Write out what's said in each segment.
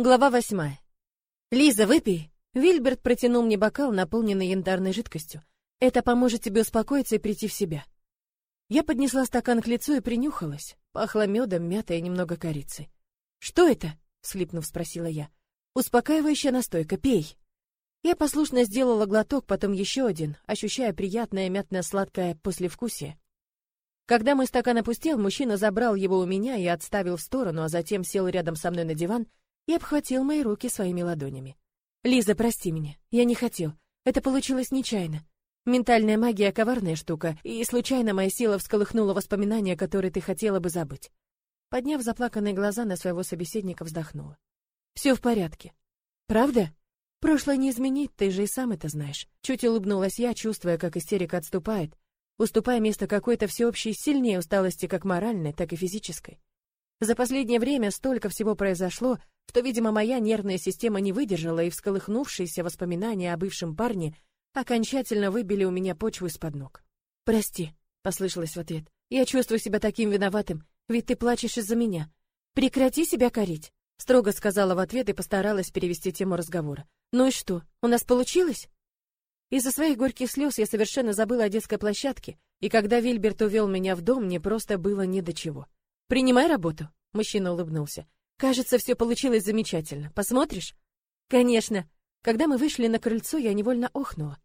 Глава восьмая. «Лиза, выпей!» Вильберт протянул мне бокал, наполненный янтарной жидкостью. «Это поможет тебе успокоиться и прийти в себя». Я поднесла стакан к лицу и принюхалась. Пахло медом, мятой и немного корицей. «Что это?» — слипнув, спросила я. «Успокаивающая настойка, пей». Я послушно сделала глоток, потом еще один, ощущая приятное мятно-сладкое послевкусие. Когда мой стакан опустел, мужчина забрал его у меня и отставил в сторону, а затем сел рядом со мной на диван и обхватил мои руки своими ладонями. «Лиза, прости меня. Я не хотел. Это получилось нечаянно. Ментальная магия — коварная штука, и случайно моя сила всколыхнула воспоминания, которые ты хотела бы забыть». Подняв заплаканные глаза на своего собеседника, вздохнула. «Все в порядке. Правда? Прошлое не изменить, ты же и сам это знаешь». Чуть улыбнулась я, чувствуя, как истерика отступает, уступая место какой-то всеобщей сильнее усталости как моральной, так и физической. За последнее время столько всего произошло, что, видимо, моя нервная система не выдержала, и всколыхнувшиеся воспоминания о бывшем парне окончательно выбили у меня почву из-под ног. «Прости», — послышалось в ответ. «Я чувствую себя таким виноватым, ведь ты плачешь из-за меня. Прекрати себя корить», — строго сказала в ответ и постаралась перевести тему разговора. «Ну и что, у нас получилось?» Из-за своих горьких слез я совершенно забыла о детской площадке, и когда Вильберт увел меня в дом, мне просто было не до чего. «Принимай работу», — мужчина улыбнулся. Кажется, все получилось замечательно. Посмотришь? Конечно. Когда мы вышли на крыльцо, я невольно охнула.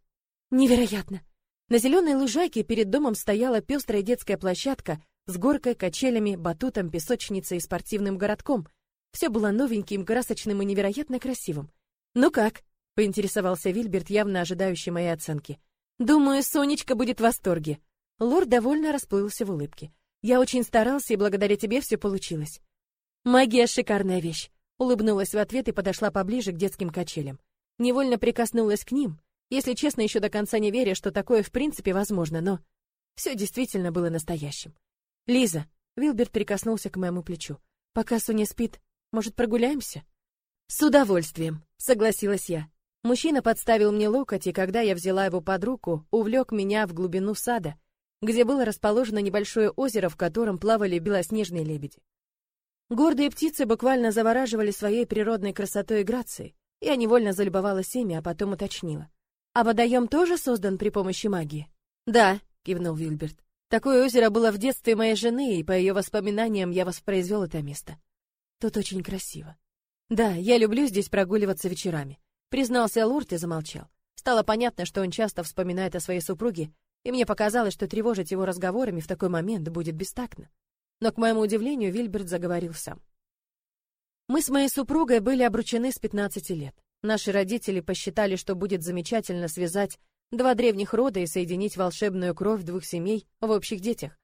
Невероятно. На зеленой лужайке перед домом стояла пестрая детская площадка с горкой, качелями, батутом, песочницей и спортивным городком. Все было новеньким, красочным и невероятно красивым. Ну как? поинтересовался Вильберт, явно ожидающий моей оценки. Думаю, Сонечка будет в восторге. Лорд довольно расплылся в улыбке. Я очень старался, и благодаря тебе все получилось. Магия — шикарная вещь. Улыбнулась в ответ и подошла поближе к детским качелям. Невольно прикоснулась к ним, если честно, еще до конца не веря, что такое в принципе возможно, но все действительно было настоящим. Лиза, Вилберт прикоснулся к моему плечу. Пока Соня спит, может, прогуляемся? С удовольствием, согласилась я. Мужчина подставил мне локоть, и когда я взяла его под руку, увлек меня в глубину сада, где было расположено небольшое озеро, в котором плавали белоснежные лебеди. Гордые птицы буквально завораживали своей природной красотой и грацией. Я невольно залюбовалась ими, а потом уточнила. «А водоем тоже создан при помощи магии?» «Да», — кивнул Вильберт. «Такое озеро было в детстве моей жены, и по ее воспоминаниям я воспроизвел это место. Тут очень красиво. Да, я люблю здесь прогуливаться вечерами», — признался Лурт и замолчал. Стало понятно, что он часто вспоминает о своей супруге, и мне показалось, что тревожить его разговорами в такой момент будет бестактно. Но, к моему удивлению, Вильберт заговорил сам. Мы с моей супругой были обручены с 15 лет. Наши родители посчитали, что будет замечательно связать два древних рода и соединить волшебную кровь двух семей в общих детях.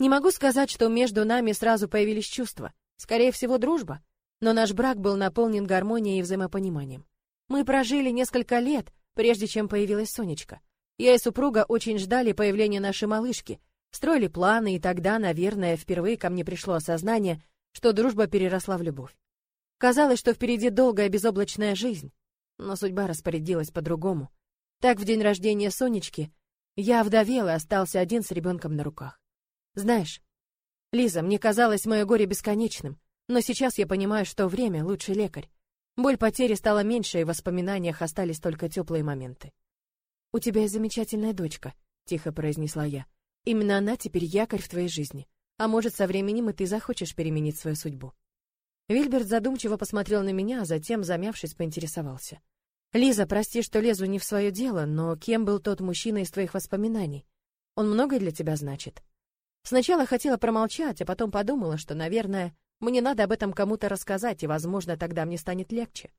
Не могу сказать, что между нами сразу появились чувства. Скорее всего, дружба. Но наш брак был наполнен гармонией и взаимопониманием. Мы прожили несколько лет, прежде чем появилась Сонечка. Я и супруга очень ждали появления нашей малышки, строили планы, и тогда, наверное, впервые ко мне пришло осознание, что дружба переросла в любовь. Казалось, что впереди долгая безоблачная жизнь, но судьба распорядилась по-другому. Так в день рождения Сонечки я вдовел и остался один с ребенком на руках. Знаешь, Лиза, мне казалось мое горе бесконечным, но сейчас я понимаю, что время — лучший лекарь. Боль потери стала меньше, и в воспоминаниях остались только теплые моменты. «У тебя замечательная дочка», — тихо произнесла я. Именно она теперь якорь в твоей жизни. А может, со временем и ты захочешь переменить свою судьбу. Вильберт задумчиво посмотрел на меня, а затем, замявшись, поинтересовался. «Лиза, прости, что лезу не в свое дело, но кем был тот мужчина из твоих воспоминаний? Он многое для тебя значит?» Сначала хотела промолчать, а потом подумала, что, наверное, мне надо об этом кому-то рассказать, и, возможно, тогда мне станет легче.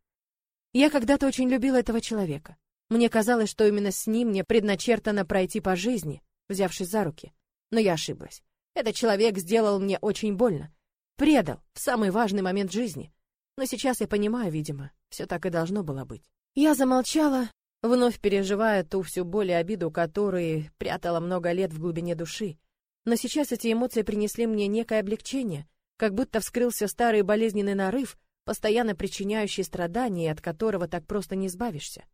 Я когда-то очень любила этого человека. Мне казалось, что именно с ним мне предначертано пройти по жизни, взявшись за руки. Но я ошиблась. Этот человек сделал мне очень больно. Предал в самый важный момент жизни. Но сейчас я понимаю, видимо, все так и должно было быть. Я замолчала, вновь переживая ту всю боль и обиду, которые прятала много лет в глубине души. Но сейчас эти эмоции принесли мне некое облегчение, как будто вскрылся старый болезненный нарыв, постоянно причиняющий страдания, от которого так просто не избавишься.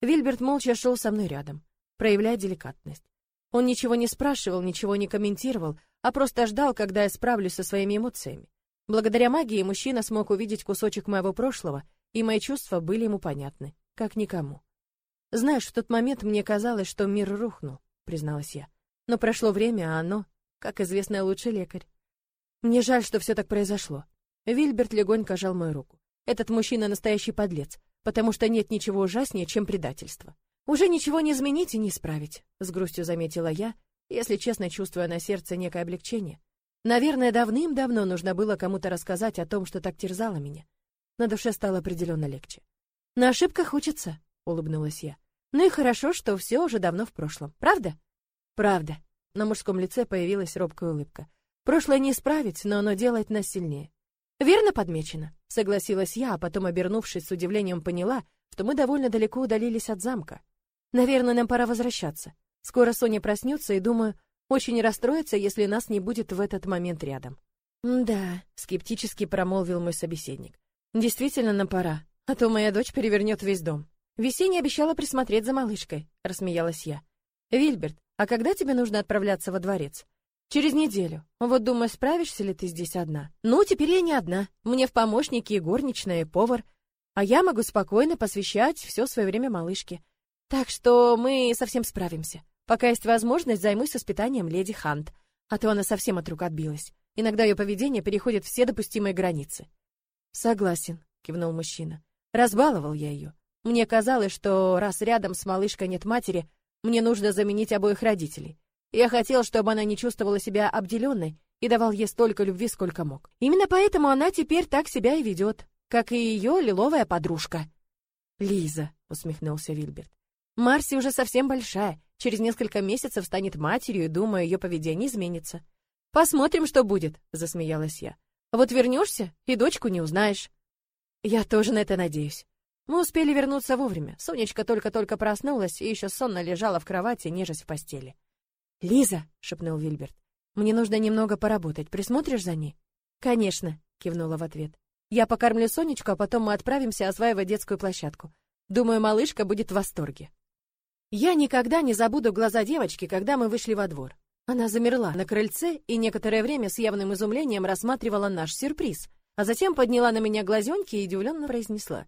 Вильберт молча шел со мной рядом, проявляя деликатность. Он ничего не спрашивал, ничего не комментировал, а просто ждал, когда я справлюсь со своими эмоциями. Благодаря магии мужчина смог увидеть кусочек моего прошлого, и мои чувства были ему понятны, как никому. Знаешь, в тот момент мне казалось, что мир рухнул, призналась я. Но прошло время, а оно, как известно, лучший лекарь. Мне жаль, что все так произошло. Вильберт легонько жал мою руку. Этот мужчина настоящий подлец, потому что нет ничего ужаснее, чем предательство. Уже ничего не изменить и не исправить, с грустью заметила я, если честно, чувствуя на сердце некое облегчение. Наверное, давным-давно нужно было кому-то рассказать о том, что так терзало меня. На душе стало определенно легче. На ошибках учатся, улыбнулась я. Ну и хорошо, что все уже давно в прошлом. Правда? Правда. На мужском лице появилась робкая улыбка. Прошлое не исправить, но оно делает нас сильнее. Верно подмечено, согласилась я, а потом, обернувшись с удивлением, поняла, что мы довольно далеко удалились от замка. Наверное, нам пора возвращаться. Скоро Соня проснется и, думаю, очень расстроится, если нас не будет в этот момент рядом. «Да», — скептически промолвил мой собеседник. «Действительно, нам пора, а то моя дочь перевернет весь дом». Весенняя обещала присмотреть за малышкой, рассмеялась я. «Вильберт, а когда тебе нужно отправляться во дворец?» «Через неделю. Вот думаю, справишься ли ты здесь одна?» «Ну, теперь я не одна. Мне в помощники и горничная, и повар. А я могу спокойно посвящать все свое время малышке. Так что мы совсем справимся. Пока есть возможность, займусь воспитанием леди Хант, а то она совсем от рук отбилась. Иногда ее поведение переходит все допустимые границы. Согласен, кивнул мужчина. Разбаловал я ее. Мне казалось, что раз рядом с малышкой нет матери, мне нужно заменить обоих родителей. Я хотел, чтобы она не чувствовала себя обделенной и давал ей столько любви, сколько мог. Именно поэтому она теперь так себя и ведет, как и ее лиловая подружка. Лиза, усмехнулся Вильберт. Марси уже совсем большая, Через несколько месяцев станет матерью, и, думаю, ее поведение изменится. Посмотрим, что будет, засмеялась я. Вот вернешься и дочку не узнаешь. Я тоже на это надеюсь. Мы успели вернуться вовремя. Сонечка только-только проснулась и еще сонно лежала в кровати, нежась в постели. «Лиза», — шепнул Вильберт, — «мне нужно немного поработать. Присмотришь за ней?» «Конечно», — кивнула в ответ. «Я покормлю Сонечку, а потом мы отправимся осваивать детскую площадку. Думаю, малышка будет в восторге». Я никогда не забуду глаза девочки, когда мы вышли во двор. Она замерла на крыльце и некоторое время с явным изумлением рассматривала наш сюрприз, а затем подняла на меня глазенки и удивленно произнесла: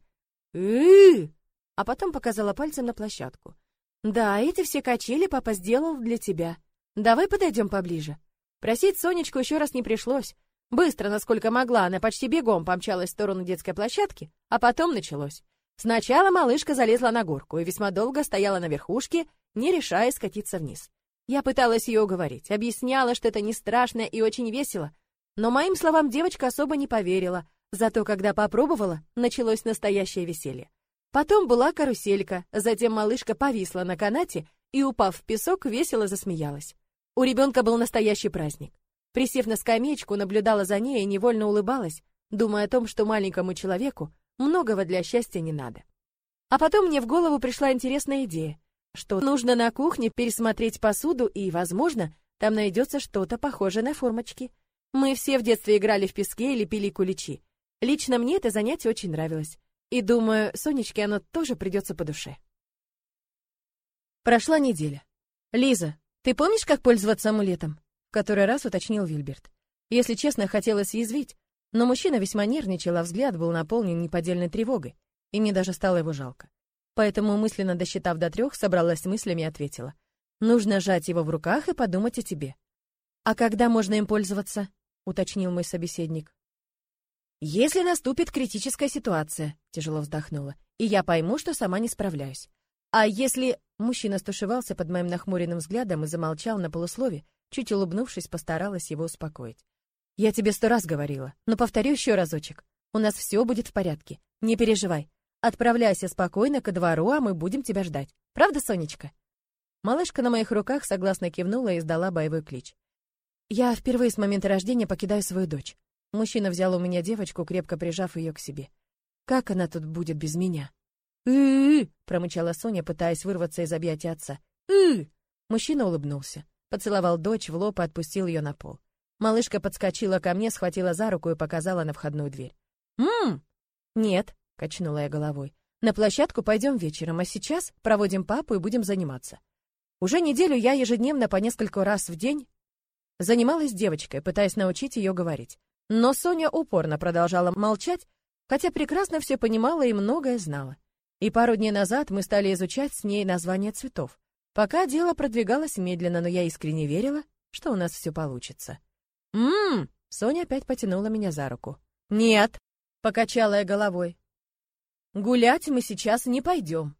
"Э!" А потом показала пальцем на площадку. "Да, эти все качели папа сделал для тебя. Давай подойдем поближе". Просить Сонечку еще раз не пришлось. Быстро, насколько могла, она почти бегом помчалась в сторону детской площадки, а потом началось. Сначала малышка залезла на горку и весьма долго стояла на верхушке, не решая скатиться вниз. Я пыталась ее уговорить, объясняла, что это не страшно и очень весело, но моим словам девочка особо не поверила, зато когда попробовала, началось настоящее веселье. Потом была каруселька, затем малышка повисла на канате и, упав в песок, весело засмеялась. У ребенка был настоящий праздник. Присев на скамеечку, наблюдала за ней и невольно улыбалась, думая о том, что маленькому человеку Многого для счастья не надо. А потом мне в голову пришла интересная идея, что нужно на кухне пересмотреть посуду и, возможно, там найдется что-то похожее на формочки. Мы все в детстве играли в песке или пили куличи. Лично мне это занятие очень нравилось. И думаю, Сонечке оно тоже придется по душе. Прошла неделя. Лиза, ты помнишь, как пользоваться амулетом? Который раз уточнил Вильберт. Если честно, хотелось съязвить, но мужчина весьма нервничал, а взгляд был наполнен неподдельной тревогой, и мне даже стало его жалко. Поэтому, мысленно досчитав до трех, собралась с мыслями и ответила. «Нужно сжать его в руках и подумать о тебе». «А когда можно им пользоваться?» — уточнил мой собеседник. «Если наступит критическая ситуация», — тяжело вздохнула, «и я пойму, что сама не справляюсь. А если...» Мужчина стушевался под моим нахмуренным взглядом и замолчал на полуслове, чуть улыбнувшись, постаралась его успокоить. Я тебе сто раз говорила, но повторю еще разочек. У нас все будет в порядке. Не переживай. Отправляйся спокойно ко двору, а мы будем тебя ждать. Правда, Сонечка? Малышка на моих руках согласно кивнула и издала боевой клич. Я впервые с момента рождения покидаю свою дочь. Мужчина взял у меня девочку, крепко прижав ее к себе. Как она тут будет без меня? «Ы-ы-ы!» промычала Соня, пытаясь вырваться из объятий отца. «Ы-ы!» Мужчина улыбнулся, поцеловал дочь в лоб и отпустил ее на пол. Малышка подскочила ко мне, схватила за руку и показала на входную дверь. «Ммм!» «Нет», — качнула я головой. «На площадку пойдем вечером, а сейчас проводим папу и будем заниматься». Уже неделю я ежедневно по несколько раз в день занималась девочкой, пытаясь научить ее говорить. Но Соня упорно продолжала молчать, хотя прекрасно все понимала и многое знала. И пару дней назад мы стали изучать с ней названия цветов. Пока дело продвигалось медленно, но я искренне верила, что у нас все получится. «М-м-м!» Соня опять потянула меня за руку. «Нет!» — покачала я головой. «Гулять мы сейчас не пойдем».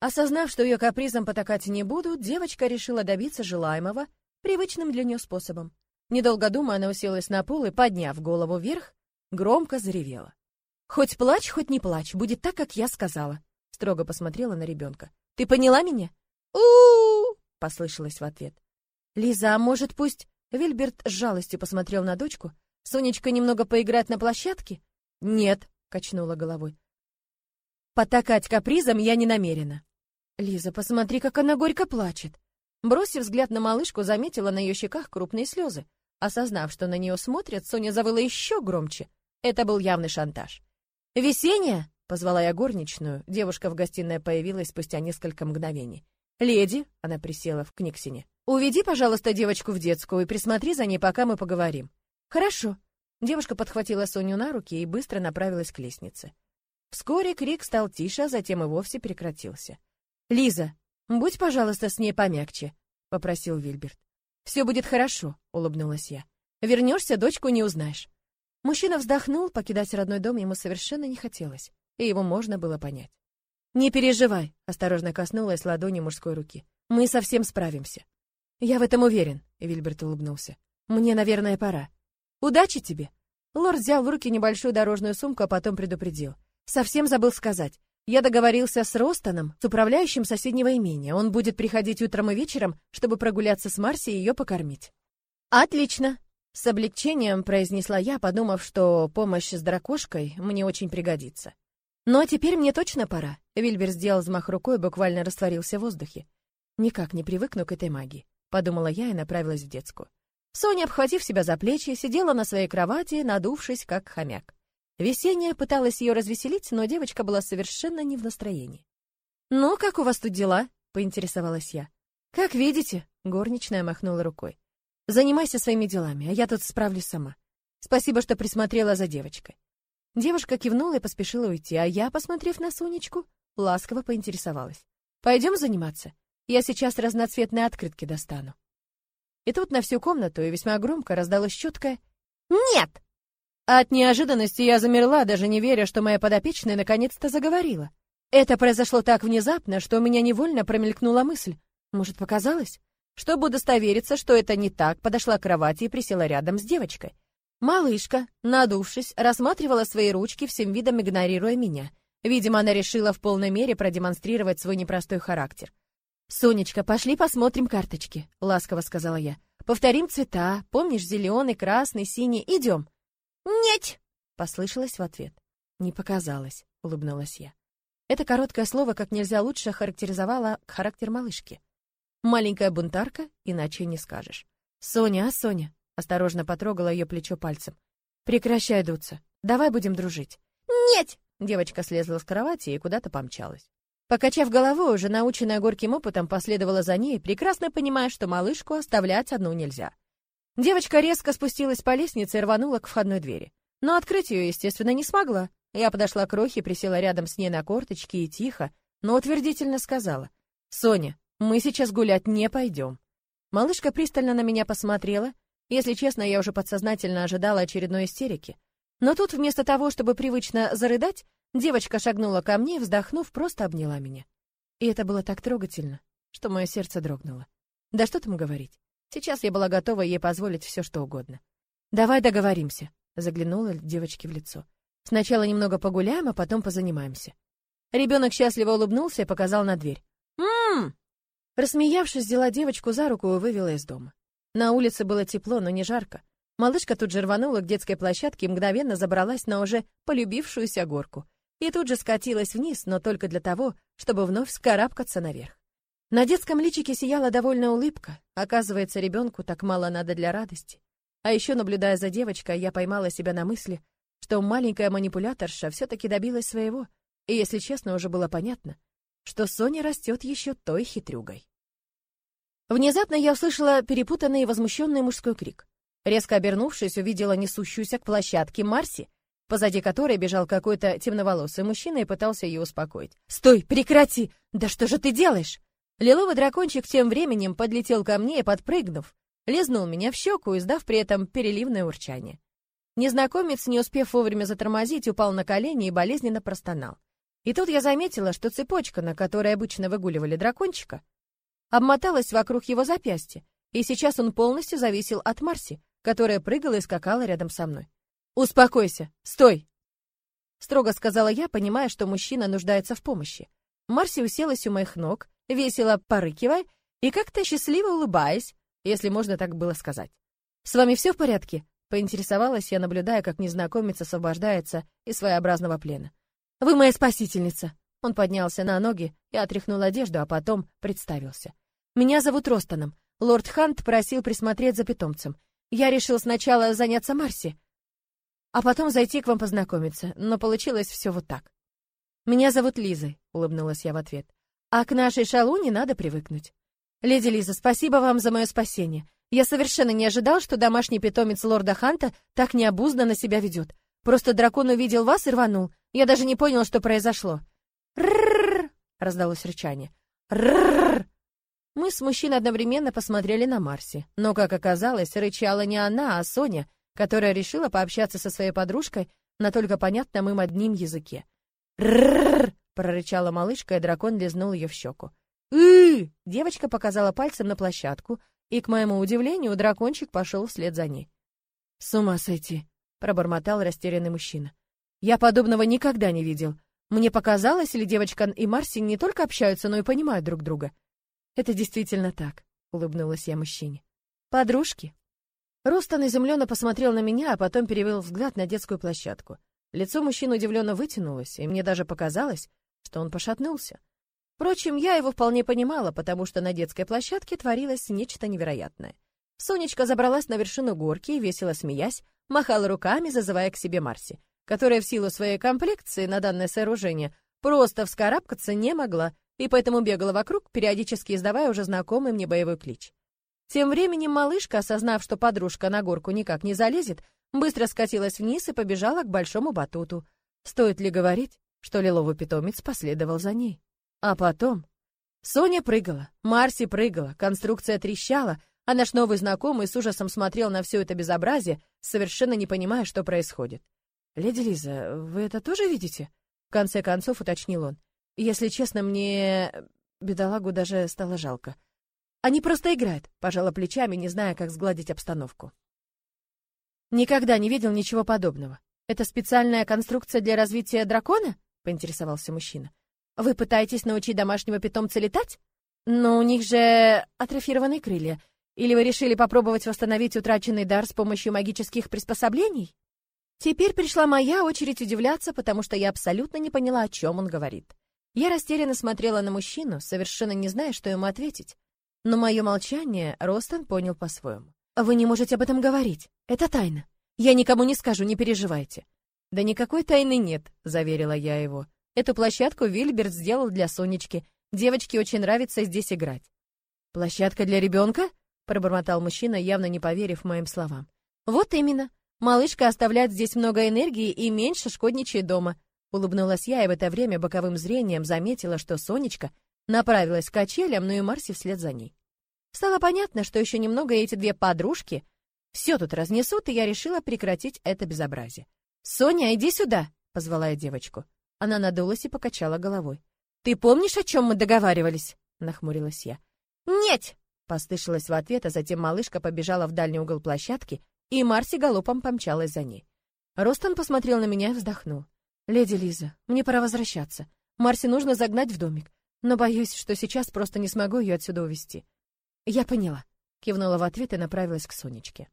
Осознав, что ее капризом потакать не буду, девочка решила добиться желаемого привычным для нее способом. Недолго думая, она уселась на пол и, подняв голову вверх, громко заревела. «Хоть плачь, хоть не плачь, будет так, как я сказала», — строго посмотрела на ребенка. «Ты поняла меня?» у послышалось в ответ. «Лиза, а может, пусть...» Вильберт с жалостью посмотрел на дочку. «Сонечка немного поиграть на площадке?» «Нет», — качнула головой. «Потакать капризом я не намерена». «Лиза, посмотри, как она горько плачет». Бросив взгляд на малышку, заметила на ее щеках крупные слезы. Осознав, что на нее смотрят, Соня завыла еще громче. Это был явный шантаж. «Весенняя!» — позвала я горничную. Девушка в гостиной появилась спустя несколько мгновений. «Леди!» — она присела в книгсине. «Уведи, пожалуйста, девочку в детскую и присмотри за ней, пока мы поговорим». «Хорошо». Девушка подхватила Соню на руки и быстро направилась к лестнице. Вскоре крик стал тише, а затем и вовсе прекратился. «Лиза, будь, пожалуйста, с ней помягче», — попросил Вильберт. «Все будет хорошо», — улыбнулась я. «Вернешься, дочку не узнаешь». Мужчина вздохнул, покидать родной дом ему совершенно не хотелось, и его можно было понять. «Не переживай», — осторожно коснулась ладони мужской руки. «Мы совсем справимся». «Я в этом уверен», — Вильберт улыбнулся. «Мне, наверное, пора». «Удачи тебе!» Лорд взял в руки небольшую дорожную сумку, а потом предупредил. «Совсем забыл сказать. Я договорился с Ростоном, с управляющим соседнего имения. Он будет приходить утром и вечером, чтобы прогуляться с Марси и ее покормить». «Отлично!» С облегчением произнесла я, подумав, что помощь с дракошкой мне очень пригодится. «Ну а теперь мне точно пора». Вильбер сделал взмах рукой и буквально растворился в воздухе. «Никак не привыкну к этой магии», — подумала я и направилась в детскую. Соня, обхватив себя за плечи, сидела на своей кровати, надувшись, как хомяк. Весенняя пыталась ее развеселить, но девочка была совершенно не в настроении. «Ну, как у вас тут дела?» — поинтересовалась я. «Как видите», — горничная махнула рукой. Занимайся своими делами, а я тут справлюсь сама. Спасибо, что присмотрела за девочкой. Девушка кивнула и поспешила уйти, а я, посмотрев на Сонечку, ласково поинтересовалась. Пойдем заниматься? Я сейчас разноцветные открытки достану. И тут на всю комнату и весьма громко раздалось четкое «Нет!». От неожиданности я замерла, даже не веря, что моя подопечная наконец-то заговорила. Это произошло так внезапно, что у меня невольно промелькнула мысль. Может, показалось? Чтобы удостовериться, что это не так, подошла к кровати и присела рядом с девочкой. Малышка, надувшись, рассматривала свои ручки, всем видом игнорируя меня. Видимо, она решила в полной мере продемонстрировать свой непростой характер. «Сонечка, пошли посмотрим карточки», — ласково сказала я. «Повторим цвета. Помнишь, зеленый, красный, синий? Идем». «Нет!» — послышалось в ответ. «Не показалось», — улыбнулась я. Это короткое слово как нельзя лучше характеризовало характер малышки. Маленькая бунтарка, иначе не скажешь. Соня, а Соня? Осторожно потрогала ее плечо пальцем. Прекращай дуться. Давай будем дружить. Нет! Девочка слезла с кровати и куда-то помчалась. Покачав головой, уже наученная горьким опытом, последовала за ней, прекрасно понимая, что малышку оставлять одну нельзя. Девочка резко спустилась по лестнице и рванула к входной двери. Но открыть ее, естественно, не смогла. Я подошла к Рохе, присела рядом с ней на корточки и тихо, но утвердительно сказала. «Соня, мы сейчас гулять не пойдем. Малышка пристально на меня посмотрела. Если честно, я уже подсознательно ожидала очередной истерики. Но тут вместо того, чтобы привычно зарыдать, девочка шагнула ко мне и, вздохнув, просто обняла меня. И это было так трогательно, что мое сердце дрогнуло. Да что там говорить. Сейчас я была готова ей позволить все, что угодно. «Давай договоримся», — заглянула девочке в лицо. «Сначала немного погуляем, а потом позанимаемся». Ребенок счастливо улыбнулся и показал на дверь. «Ммм, Рассмеявшись, взяла девочку за руку и вывела из дома. На улице было тепло, но не жарко. Малышка тут же рванула к детской площадке и мгновенно забралась на уже полюбившуюся горку. И тут же скатилась вниз, но только для того, чтобы вновь скарабкаться наверх. На детском личике сияла довольная улыбка. Оказывается, ребенку так мало надо для радости. А еще, наблюдая за девочкой, я поймала себя на мысли, что маленькая манипуляторша все-таки добилась своего. И, если честно, уже было понятно, что Соня растет еще той хитрюгой. Внезапно я услышала перепутанный и возмущенный мужской крик. Резко обернувшись, увидела несущуюся к площадке Марси, позади которой бежал какой-то темноволосый мужчина и пытался ее успокоить. «Стой, прекрати! Да что же ты делаешь?» Лиловый дракончик тем временем подлетел ко мне и, подпрыгнув, лизнул меня в щеку, издав при этом переливное урчание. Незнакомец, не успев вовремя затормозить, упал на колени и болезненно простонал. И тут я заметила, что цепочка, на которой обычно выгуливали дракончика, обмоталась вокруг его запястья, и сейчас он полностью зависел от Марси, которая прыгала и скакала рядом со мной. «Успокойся! Стой!» Строго сказала я, понимая, что мужчина нуждается в помощи. Марси уселась у моих ног, весело порыкивая и как-то счастливо улыбаясь, если можно так было сказать. «С вами все в порядке?» — поинтересовалась я, наблюдая, как незнакомец освобождается из своеобразного плена. «Вы моя спасительница!» Он поднялся на ноги и отряхнул одежду, а потом представился. «Меня зовут Ростоном. Лорд Хант просил присмотреть за питомцем. Я решил сначала заняться Марси, а потом зайти к вам познакомиться, но получилось все вот так. Меня зовут Лиза, улыбнулась я в ответ. А к нашей шалуне надо привыкнуть. Леди Лиза, спасибо вам за мое спасение. Я совершенно не ожидал, что домашний питомец лорда Ханта так необузданно себя ведет. Просто дракон увидел вас и рванул. Я даже не понял, что произошло. Ррррр! раздалось рычание. Ррррр! Мы с мужчиной одновременно посмотрели на Марси, но, как оказалось, рычала не она, а Соня, которая решила пообщаться со своей подружкой на только понятном им одним языке. «Ррррр!» — прорычала малышка, и дракон лизнул ее в щеку. «Ы!» — девочка показала пальцем на площадку, и, к моему удивлению, дракончик пошел вслед за ней. «С ума сойти!» — пробормотал растерянный мужчина. «Я подобного никогда не видел. Мне показалось, или девочка и Марси не только общаются, но и понимают друг друга?» «Это действительно так», — улыбнулась я мужчине. «Подружки?» Рустан изумленно посмотрел на меня, а потом перевел взгляд на детскую площадку. Лицо мужчины удивленно вытянулось, и мне даже показалось, что он пошатнулся. Впрочем, я его вполне понимала, потому что на детской площадке творилось нечто невероятное. Сонечка забралась на вершину горки и, весело смеясь, махала руками, зазывая к себе Марси, которая в силу своей комплекции на данное сооружение просто вскарабкаться не могла, и поэтому бегала вокруг, периодически издавая уже знакомый мне боевой клич. Тем временем малышка, осознав, что подружка на горку никак не залезет, быстро скатилась вниз и побежала к большому батуту. Стоит ли говорить, что лиловый питомец последовал за ней? А потом... Соня прыгала, Марси прыгала, конструкция трещала, а наш новый знакомый с ужасом смотрел на все это безобразие, совершенно не понимая, что происходит. «Леди Лиза, вы это тоже видите?» В конце концов уточнил он. «Если честно, мне... бедолагу даже стало жалко. Они просто играют, пожала плечами, не зная, как сгладить обстановку. Никогда не видел ничего подобного. Это специальная конструкция для развития дракона? поинтересовался мужчина. Вы пытаетесь научить домашнего питомца летать? Но у них же атрофированные крылья. Или вы решили попробовать восстановить утраченный дар с помощью магических приспособлений? Теперь пришла моя очередь удивляться, потому что я абсолютно не поняла, о чем он говорит. Я растерянно смотрела на мужчину, совершенно не зная, что ему ответить. Но мое молчание Ростон понял по-своему. «Вы не можете об этом говорить. Это тайна. Я никому не скажу, не переживайте». «Да никакой тайны нет», — заверила я его. «Эту площадку Вильберт сделал для Сонечки. Девочке очень нравится здесь играть». «Площадка для ребенка?» — пробормотал мужчина, явно не поверив моим словам. «Вот именно. Малышка оставляет здесь много энергии и меньше шкодничает дома». Улыбнулась я и в это время боковым зрением заметила, что Сонечка направилась к качелям, но и Марси вслед за ней. Стало понятно, что еще немного эти две подружки все тут разнесут, и я решила прекратить это безобразие. «Соня, иди сюда!» — позвала я девочку. Она надулась и покачала головой. «Ты помнишь, о чем мы договаривались?» — нахмурилась я. «Нет!» — послышалось в ответ, а затем малышка побежала в дальний угол площадки, и Марси галопом помчалась за ней. Ростон посмотрел на меня и вздохнул. «Леди Лиза, мне пора возвращаться. Марси нужно загнать в домик но боюсь, что сейчас просто не смогу ее отсюда увести. Я поняла, кивнула в ответ и направилась к Сонечке.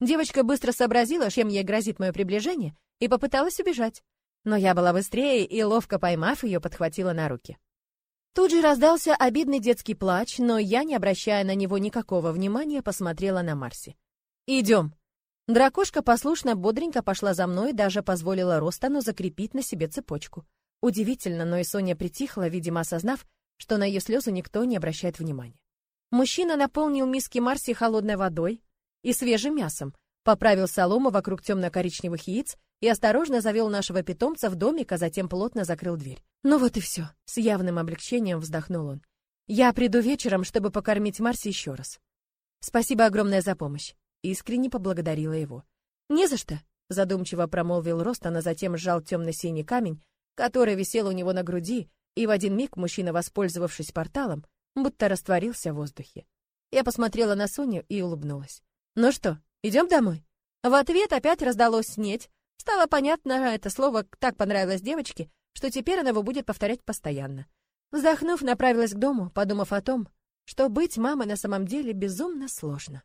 Девочка быстро сообразила, чем ей грозит мое приближение, и попыталась убежать. Но я была быстрее и, ловко поймав ее, подхватила на руки. Тут же раздался обидный детский плач, но я, не обращая на него никакого внимания, посмотрела на Марси. «Идем!» Дракошка послушно бодренько пошла за мной, даже позволила Ростану закрепить на себе цепочку. Удивительно, но и Соня притихла, видимо, осознав, что на ее слезы никто не обращает внимания. Мужчина наполнил миски Марси холодной водой и свежим мясом, поправил солому вокруг темно-коричневых яиц и осторожно завел нашего питомца в домик, а затем плотно закрыл дверь. Ну вот и все. С явным облегчением вздохнул он. Я приду вечером, чтобы покормить Марси еще раз. Спасибо огромное за помощь. Искренне поблагодарила его. Не за что, задумчиво промолвил Ростон, а затем сжал темно-синий камень, который висел у него на груди, и в один миг мужчина, воспользовавшись порталом, будто растворился в воздухе. Я посмотрела на Соню и улыбнулась. «Ну что, идем домой?» В ответ опять раздалось «нет». Стало понятно, это слово так понравилось девочке, что теперь она его будет повторять постоянно. Вздохнув, направилась к дому, подумав о том, что быть мамой на самом деле безумно сложно.